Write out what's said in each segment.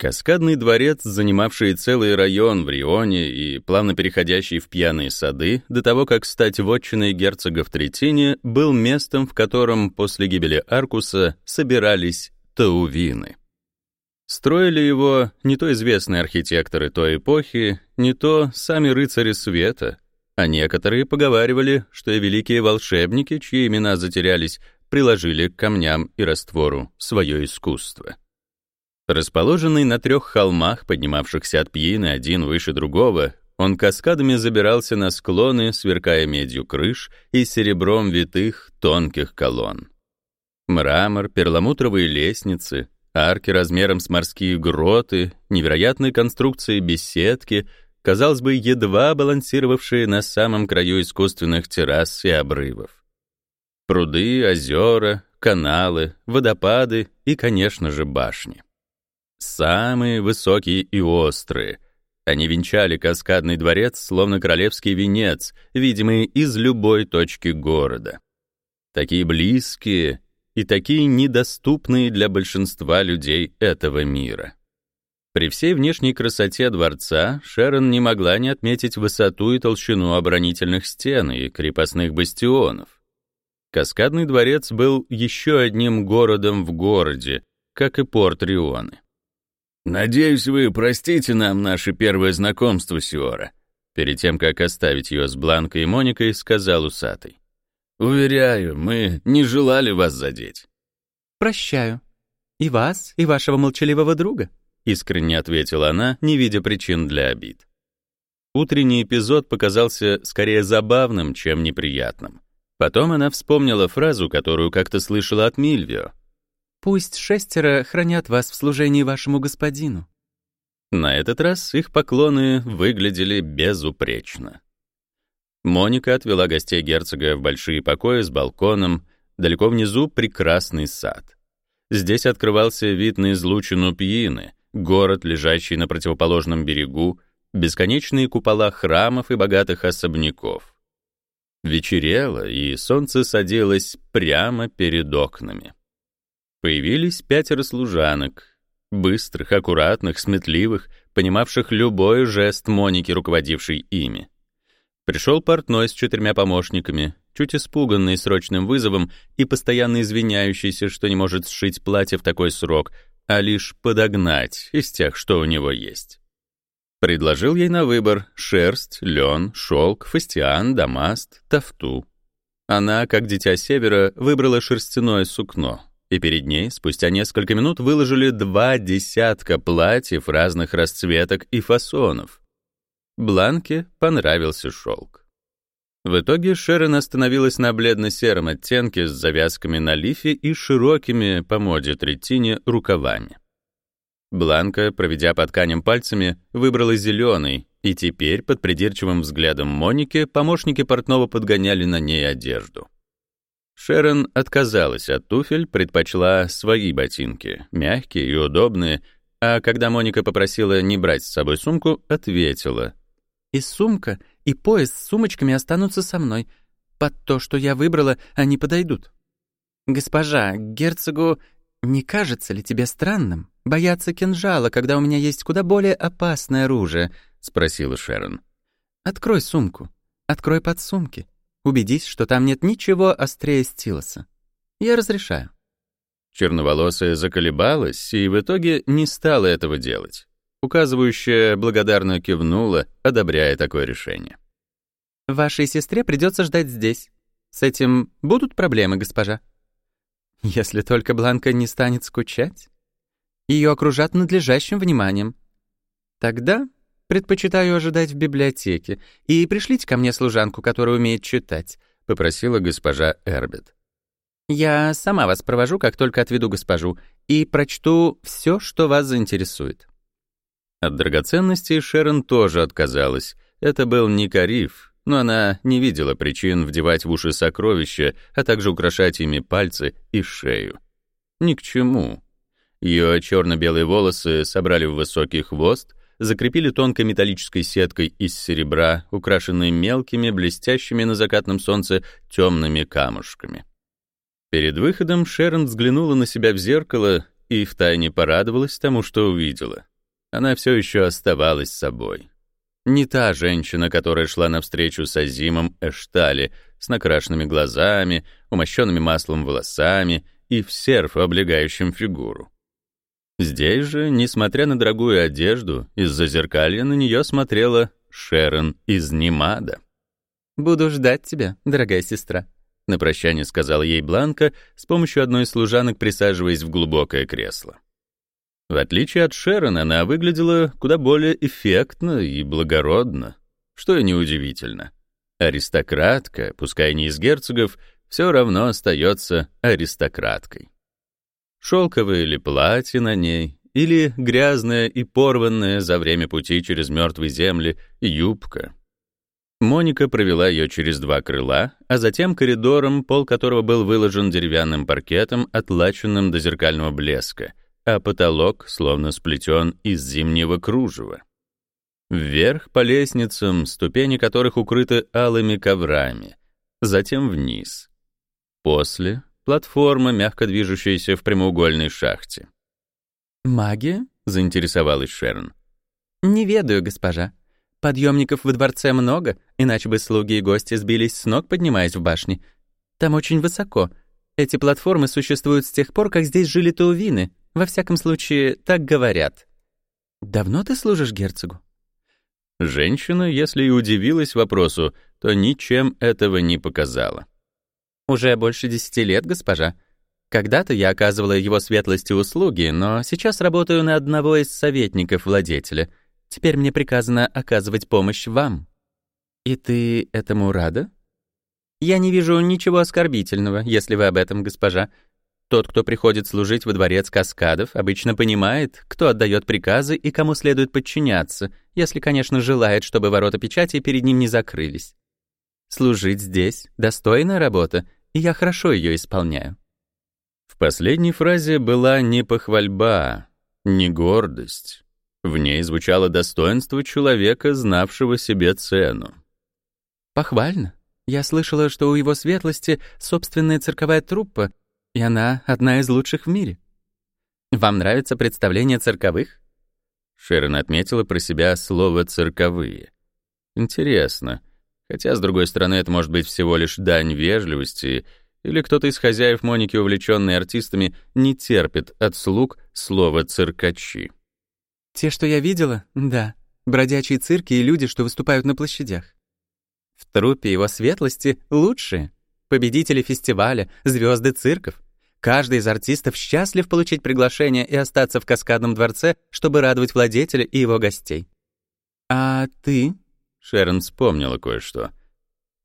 Каскадный дворец, занимавший целый район в Рионе и плавно переходящий в пьяные сады, до того, как стать вотчиной герцога в Третине, был местом, в котором после гибели Аркуса собирались таувины. Строили его не то известные архитекторы той эпохи, не то сами рыцари света, а некоторые поговаривали, что и великие волшебники, чьи имена затерялись, приложили к камням и раствору свое искусство. Расположенный на трех холмах, поднимавшихся от Пьины один выше другого, он каскадами забирался на склоны, сверкая медью крыш и серебром витых тонких колонн. Мрамор, перламутровые лестницы, арки размером с морские гроты, невероятные конструкции беседки, казалось бы, едва балансировавшие на самом краю искусственных террас и обрывов. Пруды, озера, каналы, водопады и, конечно же, башни. Самые высокие и острые. Они венчали каскадный дворец, словно королевский венец, видимый из любой точки города. Такие близкие и такие недоступные для большинства людей этого мира. При всей внешней красоте дворца Шерон не могла не отметить высоту и толщину оборонительных стен и крепостных бастионов. Каскадный дворец был еще одним городом в городе, как и порт Рионы. «Надеюсь, вы простите нам наше первое знакомство, Сиора», перед тем, как оставить ее с Бланкой и Моникой, сказал усатый. «Уверяю, мы не желали вас задеть». «Прощаю. И вас, и вашего молчаливого друга», искренне ответила она, не видя причин для обид. Утренний эпизод показался скорее забавным, чем неприятным. Потом она вспомнила фразу, которую как-то слышала от Мильвио. Пусть шестеро хранят вас в служении вашему господину». На этот раз их поклоны выглядели безупречно. Моника отвела гостей герцога в большие покои с балконом, далеко внизу прекрасный сад. Здесь открывался вид на излучину Пьины, город, лежащий на противоположном берегу, бесконечные купола храмов и богатых особняков. Вечерело, и солнце садилось прямо перед окнами. Появились пятеро служанок, быстрых, аккуратных, сметливых, понимавших любой жест Моники, руководившей ими. Пришел портной с четырьмя помощниками, чуть испуганный срочным вызовом и постоянно извиняющийся, что не может сшить платье в такой срок, а лишь подогнать из тех, что у него есть. Предложил ей на выбор шерсть, лен, шелк, фастиан, дамаст, тафту. Она, как дитя севера, выбрала шерстяное сукно, и перед ней спустя несколько минут выложили два десятка платьев разных расцветок и фасонов. Бланке понравился шелк. В итоге Шерон остановилась на бледно-сером оттенке с завязками на лифе и широкими, по моде третине, рукавами. Бланка, проведя по тканям пальцами, выбрала зеленый, и теперь, под придирчивым взглядом Моники, помощники портного подгоняли на ней одежду. Шерон отказалась от туфель, предпочла свои ботинки, мягкие и удобные, а когда Моника попросила не брать с собой сумку, ответила. «И сумка, и пояс с сумочками останутся со мной. Под то, что я выбрала, они подойдут». «Госпожа, герцогу, не кажется ли тебе странным бояться кинжала, когда у меня есть куда более опасное оружие?» — спросила Шерон. «Открой сумку, открой подсумки. Убедись, что там нет ничего острее стилоса. Я разрешаю». Черноволосая заколебалась и в итоге не стала этого делать. Указывающая благодарно кивнула, одобряя такое решение. «Вашей сестре придется ждать здесь. С этим будут проблемы, госпожа?» «Если только Бланка не станет скучать. Ее окружат надлежащим вниманием. Тогда Предпочитаю ожидать в библиотеке. И пришлите ко мне служанку, которая умеет читать», — попросила госпожа Эрбет. «Я сама вас провожу, как только отведу госпожу, и прочту все, что вас заинтересует». От драгоценностей Шерон тоже отказалась. Это был не Кариф, но она не видела причин вдевать в уши сокровища, а также украшать ими пальцы и шею. Ни к чему. Ее черно-белые волосы собрали в высокий хвост, закрепили тонкой металлической сеткой из серебра, украшенной мелкими, блестящими на закатном солнце темными камушками. Перед выходом Шерон взглянула на себя в зеркало и втайне порадовалась тому, что увидела. она все еще оставалась собой. Не та женщина, которая шла навстречу с Азимом Эштали, с накрашенными глазами, умощенными маслом волосами и в серф, облегающем фигуру. Здесь же, несмотря на дорогую одежду, из-за зеркалья на нее смотрела Шерон из Немада. «Буду ждать тебя, дорогая сестра», — на прощание сказала ей Бланка, с помощью одной из служанок присаживаясь в глубокое кресло. В отличие от Шерон, она выглядела куда более эффектно и благородно, что и неудивительно. Аристократка, пускай не из герцогов, все равно остается аристократкой. Шелковое или платье на ней, или грязная и порванная за время пути через мертвые земли юбка. Моника провела ее через два крыла, а затем коридором, пол которого был выложен деревянным паркетом, отлаченным до зеркального блеска, а потолок словно сплетен из зимнего кружева. Вверх по лестницам, ступени которых укрыты алыми коврами, затем вниз. После платформа, мягко движущаяся в прямоугольной шахте. «Магия?» — заинтересовалась Шерн. «Не ведаю, госпожа. Подъемников во дворце много, иначе бы слуги и гости сбились с ног, поднимаясь в башне. Там очень высоко. Эти платформы существуют с тех пор, как здесь жили таувины. Во всяком случае, так говорят. Давно ты служишь герцогу?» Женщина, если и удивилась вопросу, то ничем этого не показала. «Уже больше десяти лет, госпожа. Когда-то я оказывала его светлости услуги, но сейчас работаю на одного из советников владетеля. Теперь мне приказано оказывать помощь вам». «И ты этому рада?» «Я не вижу ничего оскорбительного, если вы об этом, госпожа. Тот, кто приходит служить во дворец каскадов, обычно понимает, кто отдает приказы и кому следует подчиняться, если, конечно, желает, чтобы ворота печати перед ним не закрылись. Служить здесь — достойная работа, и я хорошо ее исполняю. В последней фразе была не похвальба, не гордость. В ней звучало достоинство человека, знавшего себе цену. «Похвально. Я слышала, что у его светлости собственная цирковая труппа, и она одна из лучших в мире. Вам нравится представление цирковых?» Шерон отметила про себя слово «цирковые». Интересно, Хотя, с другой стороны, это может быть всего лишь дань вежливости, или кто-то из хозяев Моники, увлеченный артистами, не терпит от слуг слова «циркачи». «Те, что я видела, да. Бродячие цирки и люди, что выступают на площадях. В трупе его светлости лучшие. Победители фестиваля, звезды цирков. Каждый из артистов счастлив получить приглашение и остаться в каскадном дворце, чтобы радовать владетеля и его гостей. А ты Шерон вспомнила кое-что.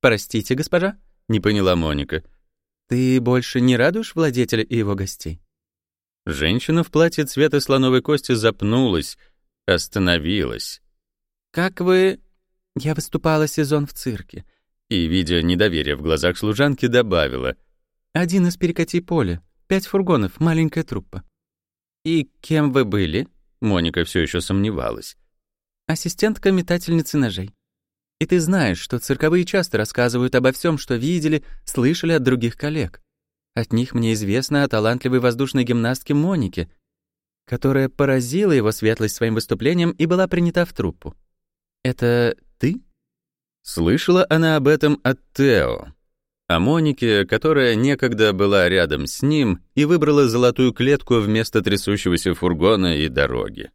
«Простите, госпожа?» — не поняла Моника. «Ты больше не радуешь владетеля и его гостей?» Женщина в платье цвета слоновой кости запнулась, остановилась. «Как вы...» «Я выступала сезон в цирке». И, видя недоверие в глазах служанки, добавила. «Один из перекати поля. Пять фургонов, маленькая труппа». «И кем вы были?» Моника все еще сомневалась. «Ассистентка метательницы ножей». И ты знаешь, что цирковые часто рассказывают обо всем, что видели, слышали от других коллег. От них мне известно о талантливой воздушной гимнастке Монике, которая поразила его светлость своим выступлением и была принята в труппу. Это ты? Слышала она об этом от Тео. О Монике, которая некогда была рядом с ним и выбрала золотую клетку вместо трясущегося фургона и дороги.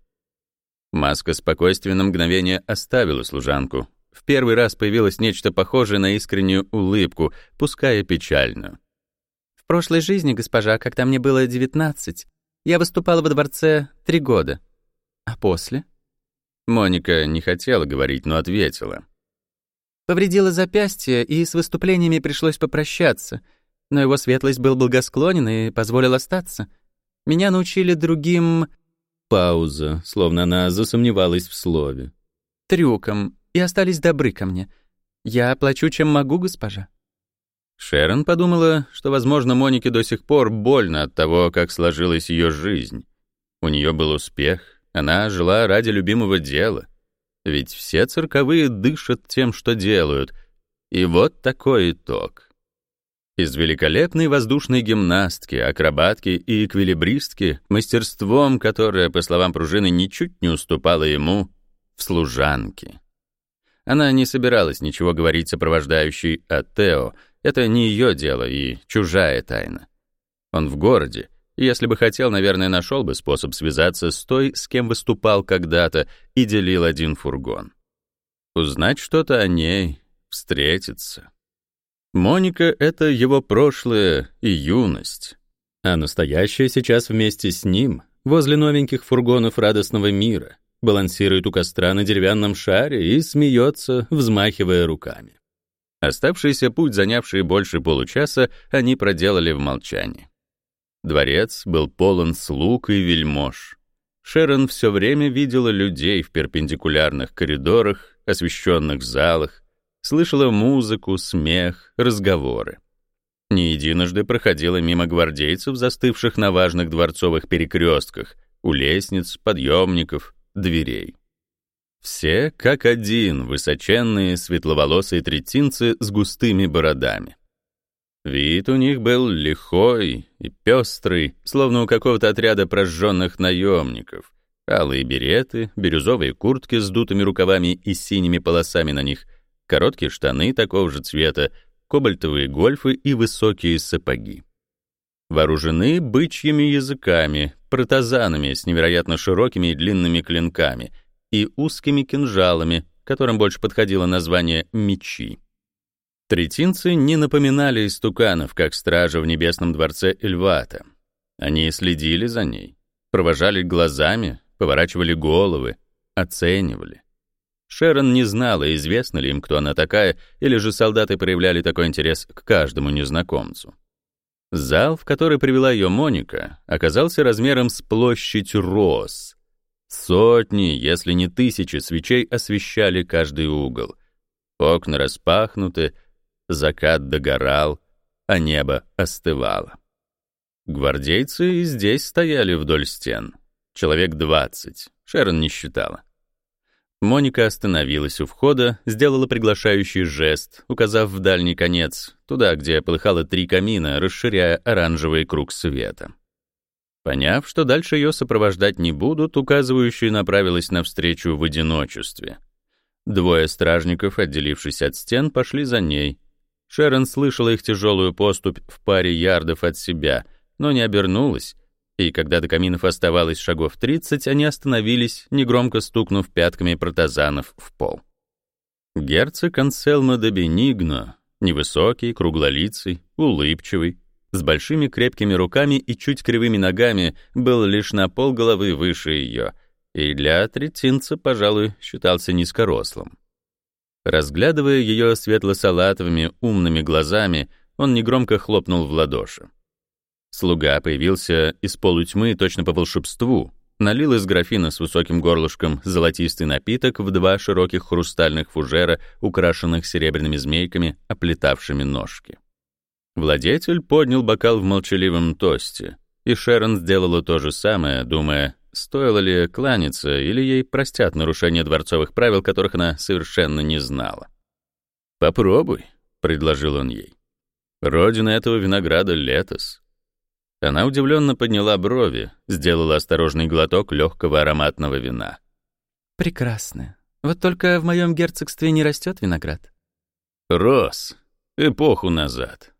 Маска спокойствия на мгновение оставила служанку, в первый раз появилось нечто похожее на искреннюю улыбку, пускай и печальную. «В прошлой жизни, госпожа, когда мне было девятнадцать, я выступала во дворце три года. А после?» Моника не хотела говорить, но ответила. Повредила запястье, и с выступлениями пришлось попрощаться, но его светлость был благосклонен и позволил остаться. Меня научили другим... Пауза, словно она засомневалась в слове. Трюкам, и остались добры ко мне. Я плачу, чем могу, госпожа». Шерон подумала, что, возможно, Монике до сих пор больно от того, как сложилась ее жизнь. У нее был успех, она жила ради любимого дела. Ведь все цирковые дышат тем, что делают. И вот такой итог. Из великолепной воздушной гимнастки, акробатки и эквилибристки, мастерством, которое, по словам пружины, ничуть не уступало ему в служанке. Она не собиралась ничего говорить сопровождающей о Тео, это не ее дело и чужая тайна. Он в городе, если бы хотел, наверное, нашел бы способ связаться с той, с кем выступал когда-то и делил один фургон. Узнать что-то о ней, встретиться. Моника — это его прошлое и юность, а настоящее сейчас вместе с ним, возле новеньких фургонов радостного мира, балансирует у костра на деревянном шаре и смеется, взмахивая руками. Оставшийся путь, занявший больше получаса, они проделали в молчании. Дворец был полон слуг и вельмож. Шерон все время видела людей в перпендикулярных коридорах, освещенных залах, слышала музыку, смех, разговоры. Не единожды проходила мимо гвардейцев, застывших на важных дворцовых перекрестках, у лестниц, подъемников, дверей. Все, как один, высоченные, светловолосые третинцы с густыми бородами. Вид у них был лихой и пестрый, словно у какого-то отряда прожженных наемников. Алые береты, бирюзовые куртки с дутыми рукавами и синими полосами на них — короткие штаны такого же цвета, кобальтовые гольфы и высокие сапоги. Вооружены бычьими языками, протазанами с невероятно широкими и длинными клинками и узкими кинжалами, которым больше подходило название «мечи». Третинцы не напоминали истуканов, как стража в небесном дворце Эльвата. Они следили за ней, провожали глазами, поворачивали головы, оценивали. Шерон не знала, известно ли им, кто она такая, или же солдаты проявляли такой интерес к каждому незнакомцу. Зал, в который привела ее Моника, оказался размером с площадь роз. Сотни, если не тысячи свечей освещали каждый угол. Окна распахнуты, закат догорал, а небо остывало. Гвардейцы и здесь стояли вдоль стен. Человек двадцать, Шерон не считала. Моника остановилась у входа, сделала приглашающий жест, указав в дальний конец, туда, где полыхало три камина, расширяя оранжевый круг света. Поняв, что дальше ее сопровождать не будут, указывающая направилась навстречу в одиночестве. Двое стражников, отделившись от стен, пошли за ней. Шерон слышала их тяжелую поступь в паре ярдов от себя, но не обернулась, и когда до каминов оставалось шагов 30, они остановились, негромко стукнув пятками протазанов в пол. Герцог Анселмо де Бенигно, невысокий, круглолицый, улыбчивый, с большими крепкими руками и чуть кривыми ногами, был лишь на пол головы выше ее, и для третинца, пожалуй, считался низкорослым. Разглядывая ее светло-салатовыми умными глазами, он негромко хлопнул в ладоши. Слуга появился из полутьмы точно по волшебству, налил из графина с высоким горлышком золотистый напиток в два широких хрустальных фужера, украшенных серебряными змейками, оплетавшими ножки. Владетель поднял бокал в молчаливом тосте, и Шерон сделала то же самое, думая, стоило ли кланяться или ей простят нарушение дворцовых правил, которых она совершенно не знала. «Попробуй», — предложил он ей. «Родина этого винограда — Летос. Она удивленно подняла брови, сделала осторожный глоток легкого ароматного вина. «Прекрасно. Вот только в моем герцогстве не растет виноград». «Рос. Эпоху назад.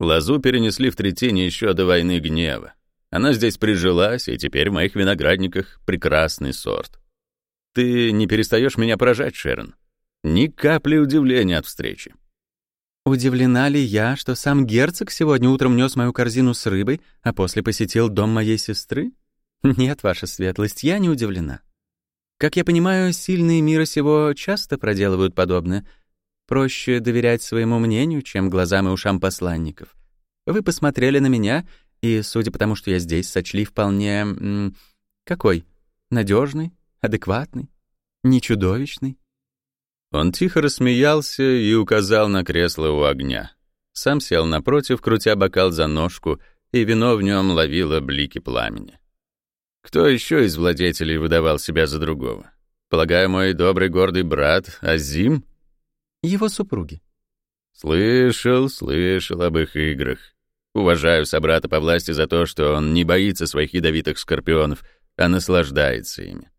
Лозу перенесли в Третине еще до войны гнева. Она здесь прижилась, и теперь в моих виноградниках прекрасный сорт. Ты не перестаешь меня поражать, Шерон. Ни капли удивления от встречи. Удивлена ли я, что сам герцог сегодня утром нес мою корзину с рыбой, а после посетил дом моей сестры? Нет, ваша светлость, я не удивлена. Как я понимаю, сильные мира сего часто проделывают подобное. Проще доверять своему мнению, чем глазам и ушам посланников. Вы посмотрели на меня, и, судя по тому, что я здесь, сочли вполне... Какой? Надежный, адекватный, не чудовищный. Он тихо рассмеялся и указал на кресло у огня. Сам сел напротив, крутя бокал за ножку, и вино в нем ловило блики пламени. Кто еще из владетелей выдавал себя за другого? Полагаю, мой добрый гордый брат Азим? Его супруги. Слышал, слышал об их играх. Уважаю собрата по власти за то, что он не боится своих ядовитых скорпионов, а наслаждается ими.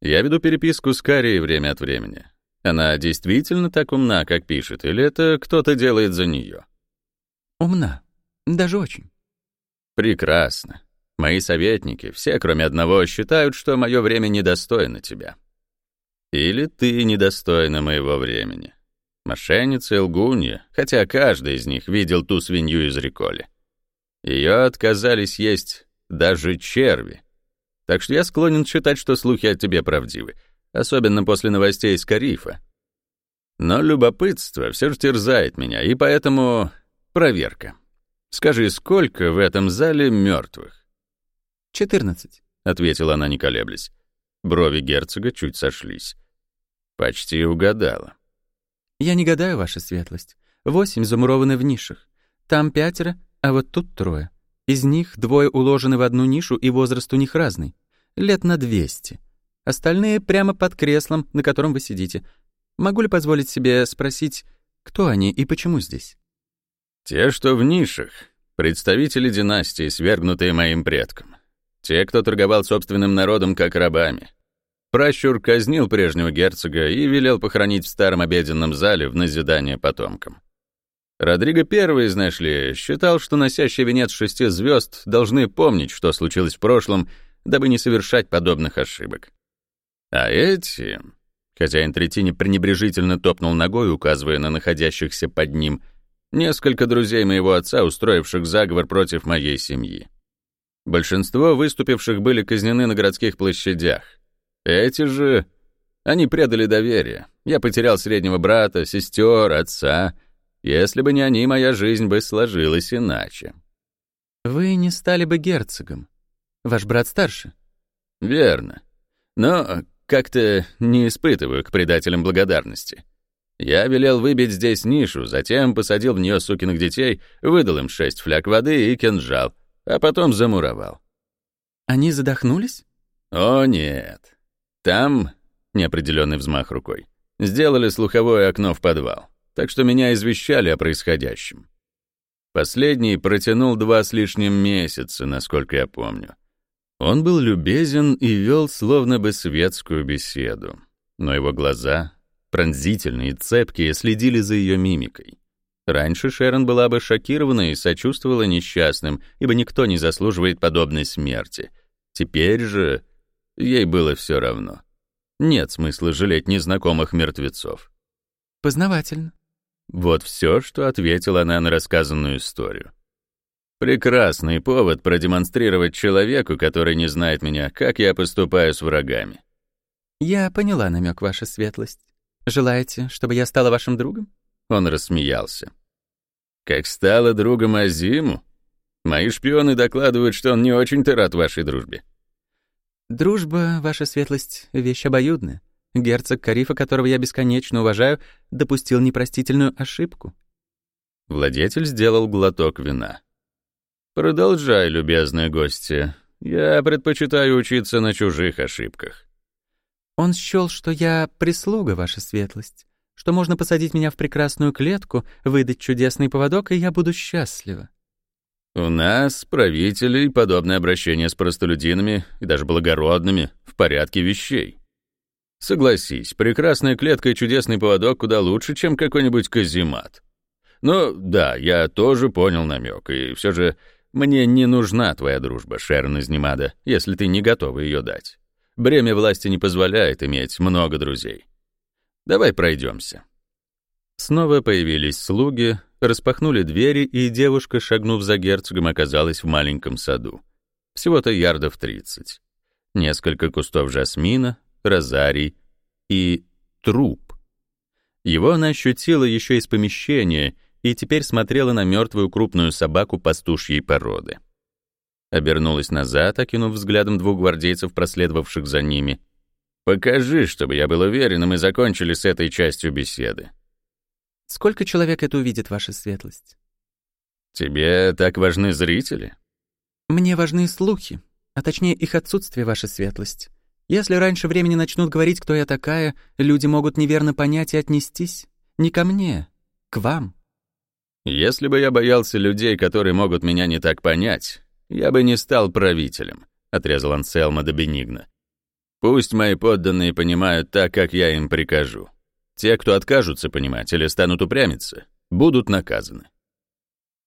Я веду переписку с Карией время от времени. Она действительно так умна, как пишет, или это кто-то делает за нее? Умна. Даже очень. Прекрасно. Мои советники, все кроме одного, считают, что мое время недостойно тебя. Или ты недостойна моего времени. Мошенница и лгунья, хотя каждый из них видел ту свинью из Риколи. Ее отказались есть даже черви. Так что я склонен считать, что слухи о тебе правдивы, особенно после новостей из Карифа. Но любопытство все же терзает меня, и поэтому проверка. Скажи, сколько в этом зале мертвых? «Четырнадцать», — ответила она, не колеблясь. Брови герцога чуть сошлись. Почти угадала. «Я не гадаю, ваша светлость. Восемь замурованы в нишах. Там пятеро, а вот тут трое. Из них двое уложены в одну нишу, и возраст у них разный. Лет на двести. Остальные прямо под креслом, на котором вы сидите. Могу ли позволить себе спросить, кто они и почему здесь?» «Те, что в нишах. Представители династии, свергнутые моим предком. Те, кто торговал собственным народом как рабами. Пращур казнил прежнего герцога и велел похоронить в старом обеденном зале в назидание потомкам. Родриго I, знаешь ли, считал, что носящие венец шести звезд должны помнить, что случилось в прошлом, дабы не совершать подобных ошибок. А эти... Хозяин Третини пренебрежительно топнул ногой, указывая на находящихся под ним, несколько друзей моего отца, устроивших заговор против моей семьи. Большинство выступивших были казнены на городских площадях, эти же... Они предали доверие. Я потерял среднего брата, сестер, отца. Если бы не они, моя жизнь бы сложилась иначе. Вы не стали бы герцогом. Ваш брат старше. Верно. Но как-то не испытываю к предателям благодарности. Я велел выбить здесь нишу, затем посадил в нее сукиных детей, выдал им шесть фляг воды и кинжал, а потом замуровал. Они задохнулись? О, нет. Там, неопределенный взмах рукой, сделали слуховое окно в подвал, так что меня извещали о происходящем. Последний протянул два с лишним месяца, насколько я помню. Он был любезен и вел словно бы светскую беседу, но его глаза, пронзительные и цепкие, следили за ее мимикой. Раньше Шерон была бы шокирована и сочувствовала несчастным, ибо никто не заслуживает подобной смерти. Теперь же Ей было все равно. Нет смысла жалеть незнакомых мертвецов. Познавательно. Вот все, что ответила она на рассказанную историю. Прекрасный повод продемонстрировать человеку, который не знает меня, как я поступаю с врагами. Я поняла намек, ваша светлость. Желаете, чтобы я стала вашим другом? Он рассмеялся. Как стала другом Азиму? Мои шпионы докладывают, что он не очень-то рад вашей дружбе. Дружба, ваша светлость, вещь обоюдная. Герцог Карифа, которого я бесконечно уважаю, допустил непростительную ошибку. Владетель сделал глоток вина. «Продолжай, любезные гости. Я предпочитаю учиться на чужих ошибках». Он счел, что я прислуга, ваша светлость, что можно посадить меня в прекрасную клетку, выдать чудесный поводок, и я буду счастлива. У нас, правителей, подобное обращение с простолюдинами и даже благородными в порядке вещей. Согласись, прекрасная клетка и чудесный поводок куда лучше, чем какой-нибудь каземат. Но да, я тоже понял намек, и все же мне не нужна твоя дружба, Шерон из Немада, если ты не готова ее дать. Бремя власти не позволяет иметь много друзей. Давай пройдемся. Снова появились слуги, распахнули двери, и девушка, шагнув за герцогом, оказалась в маленьком саду. Всего-то ярдов тридцать. Несколько кустов жасмина, розарий и труп. Его она ощутила еще из помещения и теперь смотрела на мертвую крупную собаку пастушьей породы. Обернулась назад, окинув взглядом двух гвардейцев, проследовавших за ними. «Покажи, чтобы я был уверен, и мы закончили с этой частью беседы». Сколько человек это увидит, ваша светлость? Тебе так важны зрители? Мне важны слухи, а точнее их отсутствие, ваша светлость. Если раньше времени начнут говорить, кто я такая, люди могут неверно понять и отнестись. Не ко мне, к вам. Если бы я боялся людей, которые могут меня не так понять, я бы не стал правителем, отрезал Анселма до Бенигна. Пусть мои подданные понимают так, как я им прикажу. Те, кто откажутся понимать или станут упрямиться, будут наказаны.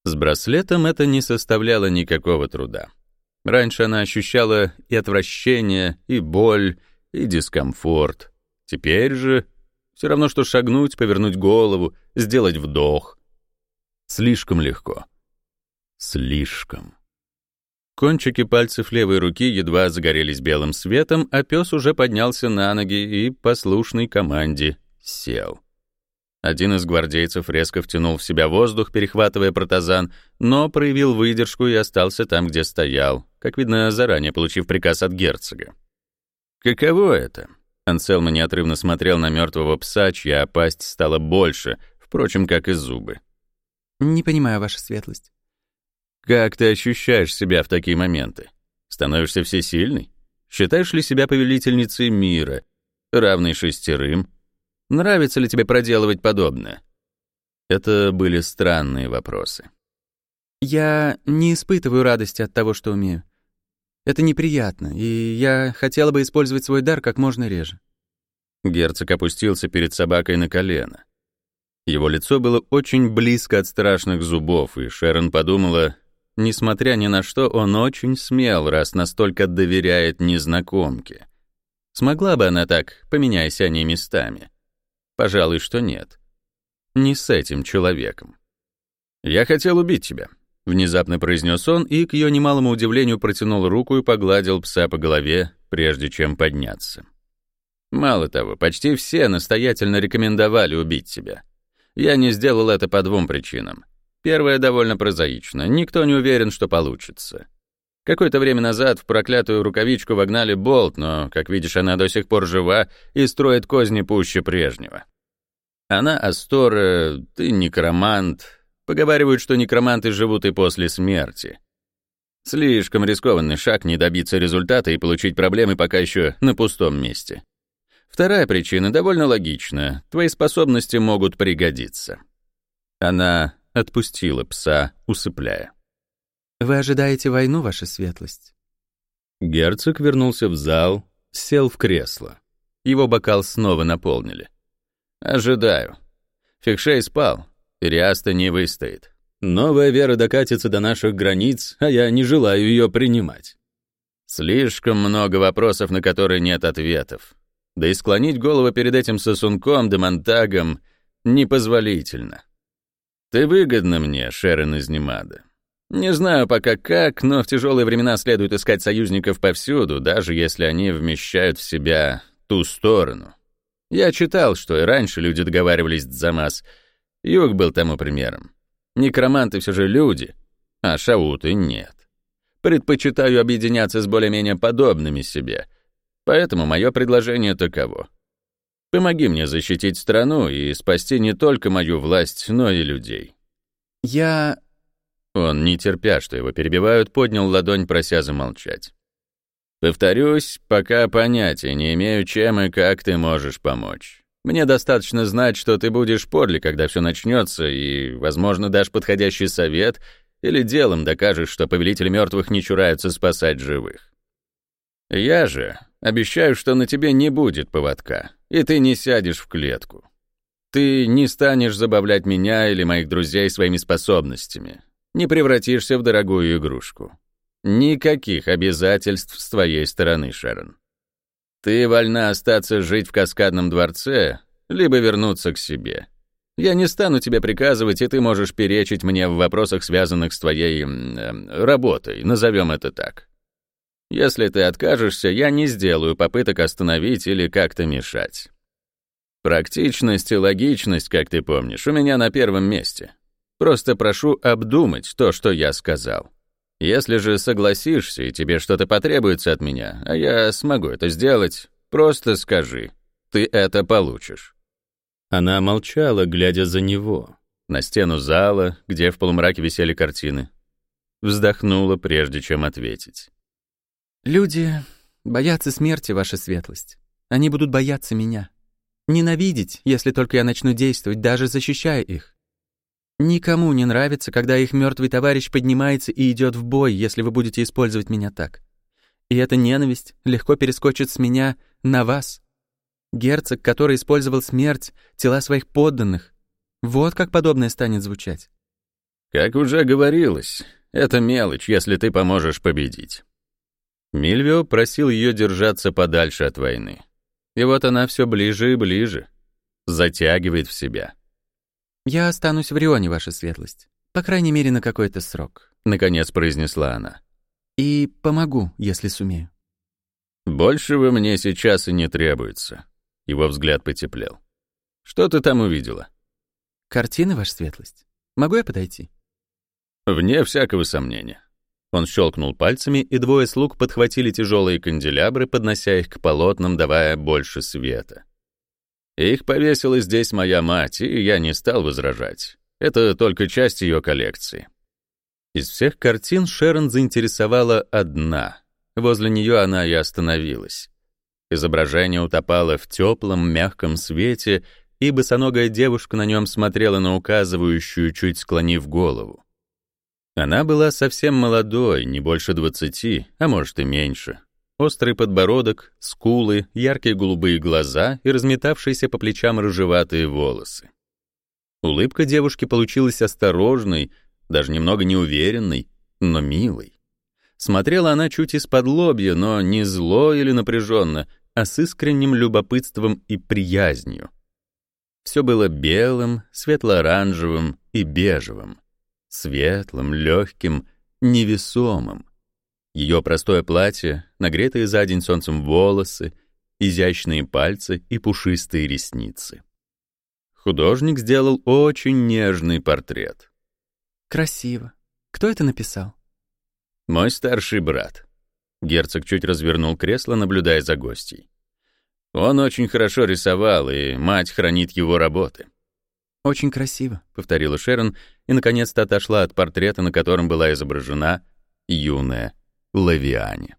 С браслетом это не составляло никакого труда. Раньше она ощущала и отвращение, и боль, и дискомфорт. Теперь же все равно, что шагнуть, повернуть голову, сделать вдох. Слишком легко. Слишком. Кончики пальцев левой руки едва загорелись белым светом, а пес уже поднялся на ноги и, послушной команде, сел. Один из гвардейцев резко втянул в себя воздух, перехватывая протазан, но проявил выдержку и остался там, где стоял, как видно, заранее получив приказ от герцога. Каково это? Анселма неотрывно смотрел на мертвого пса, чья пасть стала больше, впрочем, как и зубы. «Не понимаю, ваша светлость». Как ты ощущаешь себя в такие моменты? Становишься всесильной? Считаешь ли себя повелительницей мира, равной шестерым? Нравится ли тебе проделывать подобное? Это были странные вопросы. Я не испытываю радости от того, что умею. Это неприятно, и я хотела бы использовать свой дар как можно реже. Герцог опустился перед собакой на колено. Его лицо было очень близко от страшных зубов, и Шерон подумала, Несмотря ни на что, он очень смел, раз настолько доверяет незнакомке. Смогла бы она так, поменяйся они местами? Пожалуй, что нет. Не с этим человеком. «Я хотел убить тебя», — внезапно произнес он и, к ее немалому удивлению, протянул руку и погладил пса по голове, прежде чем подняться. Мало того, почти все настоятельно рекомендовали убить тебя. Я не сделал это по двум причинам. Первое довольно прозаично. Никто не уверен, что получится. Какое-то время назад в проклятую рукавичку вогнали болт, но, как видишь, она до сих пор жива и строит козни пуще прежнего. Она Астора, ты некромант. Поговаривают, что некроманты живут и после смерти. Слишком рискованный шаг не добиться результата и получить проблемы пока еще на пустом месте. Вторая причина довольно логична. Твои способности могут пригодиться. Она отпустила пса, усыпляя. «Вы ожидаете войну, ваша светлость?» Герцог вернулся в зал, сел в кресло. Его бокал снова наполнили. «Ожидаю. Фикшей спал, Ириаста не выстоит. Новая вера докатится до наших границ, а я не желаю ее принимать. Слишком много вопросов, на которые нет ответов. Да и склонить голову перед этим сосунком да монтагом непозволительно. Ты выгодна мне, Шерон из Немада. Не знаю пока как, но в тяжелые времена следует искать союзников повсюду, даже если они вмещают в себя ту сторону. Я читал, что и раньше люди договаривались с Дзамас. Юг был тому примером. Некроманты все же люди, а шауты нет. Предпочитаю объединяться с более-менее подобными себе. Поэтому мое предложение таково. Помоги мне защитить страну и спасти не только мою власть, но и людей». «Я...» Он, не терпя, что его перебивают, поднял ладонь, прося замолчать. «Повторюсь, пока понятия не имею, чем и как ты можешь помочь. Мне достаточно знать, что ты будешь подле, когда все начнется, и, возможно, дашь подходящий совет или делом докажешь, что повелители мертвых не чураются спасать живых. Я же обещаю, что на тебе не будет поводка, и ты не сядешь в клетку. Ты не станешь забавлять меня или моих друзей своими способностями, не превратишься в дорогую игрушку. Никаких обязательств с твоей стороны, Шерон. Ты вольна остаться жить в каскадном дворце, либо вернуться к себе. Я не стану тебе приказывать, и ты можешь перечить мне в вопросах, связанных с твоей э, работой, назовем это так. Если ты откажешься, я не сделаю попыток остановить или как-то мешать. Практичность и логичность, как ты помнишь, у меня на первом месте. Просто прошу обдумать то, что я сказал. Если же согласишься и тебе что-то потребуется от меня, а я смогу это сделать, просто скажи. Ты это получишь». Она молчала, глядя за него, на стену зала, где в полумраке висели картины. Вздохнула, прежде чем ответить. Люди боятся смерти, ваша светлость. Они будут бояться меня. Ненавидеть, если только я начну действовать, даже защищая их. Никому не нравится, когда их мертвый товарищ поднимается и идет в бой, если вы будете использовать меня так. И эта ненависть легко перескочит с меня на вас. Герцог, который использовал смерть, тела своих подданных. Вот как подобное станет звучать. Как уже говорилось, это мелочь, если ты поможешь победить. Мильвио просил ее держаться подальше от войны. И вот она все ближе и ближе, затягивает в себя. «Я останусь в Рионе, ваша светлость. По крайней мере, на какой-то срок», — наконец произнесла она. «И помогу, если сумею». «Большего мне сейчас и не требуется». Его взгляд потеплел. «Что ты там увидела?» «Картины, ваша светлость. Могу я подойти?» «Вне всякого сомнения». Он щелкнул пальцами, и двое слуг подхватили тяжелые канделябры, поднося их к полотнам, давая больше света. Их повесила здесь моя мать, и я не стал возражать. Это только часть ее коллекции. Из всех картин Шерон заинтересовала одна. Возле нее она и остановилась. Изображение утопало в теплом, мягком свете, и босоногая девушка на нем смотрела на указывающую, чуть склонив голову. Она была совсем молодой, не больше двадцати, а может и меньше. Острый подбородок, скулы, яркие голубые глаза и разметавшиеся по плечам рыжеватые волосы. Улыбка девушки получилась осторожной, даже немного неуверенной, но милой. Смотрела она чуть из-под лобья, но не зло или напряженно, а с искренним любопытством и приязнью. Все было белым, светло-оранжевым и бежевым. Светлым, легким, невесомым. Ее простое платье, нагретые за день солнцем волосы, изящные пальцы и пушистые ресницы. Художник сделал очень нежный портрет. «Красиво. Кто это написал?» «Мой старший брат». Герцог чуть развернул кресло, наблюдая за гостей. Он очень хорошо рисовал, и мать хранит его работы. «Очень красиво», — повторила Шерон, и наконец-то отошла от портрета, на котором была изображена юная Лавиане.